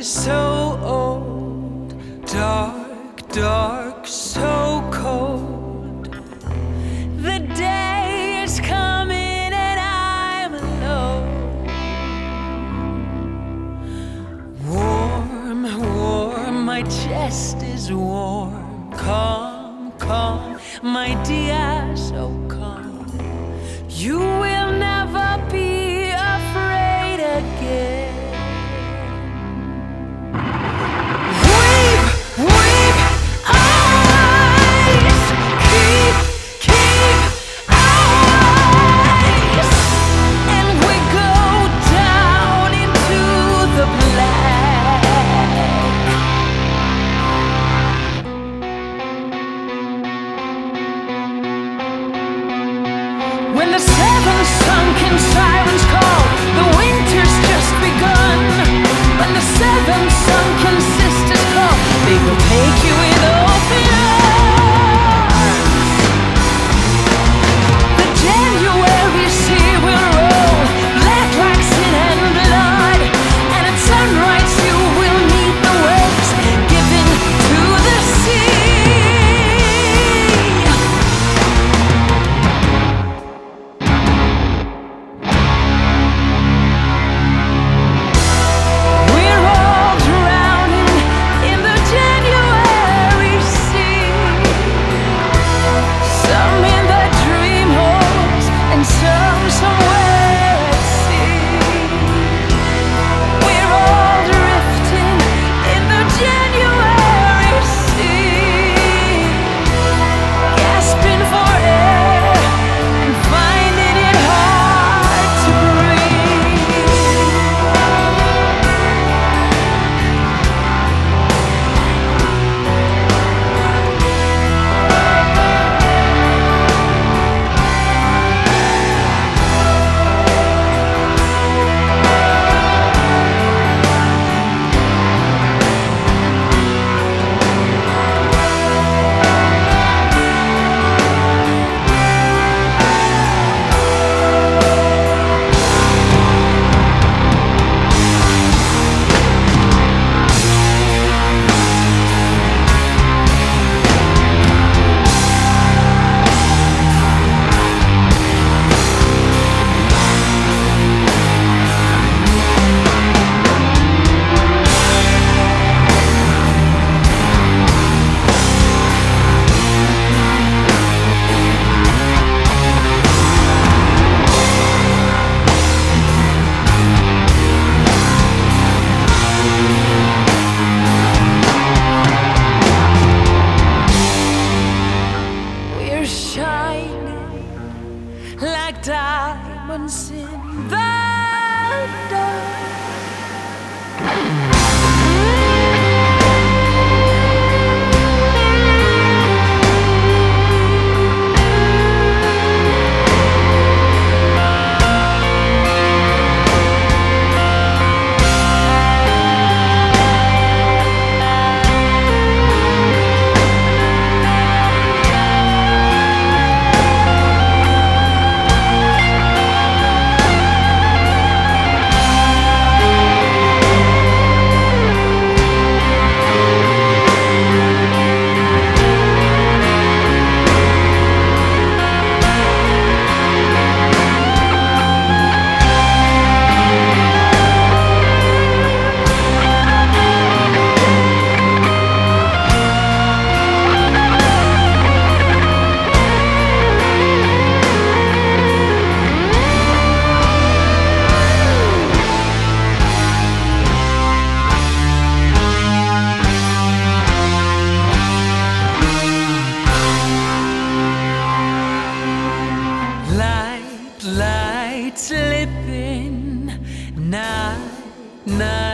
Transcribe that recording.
is so old, dark, dark, so cold. The day is coming and I'm alone. Warm, warm, my chest is warm. Calm, calm, my dear, so calm. You will. night.